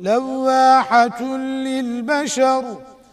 لواحة للبشر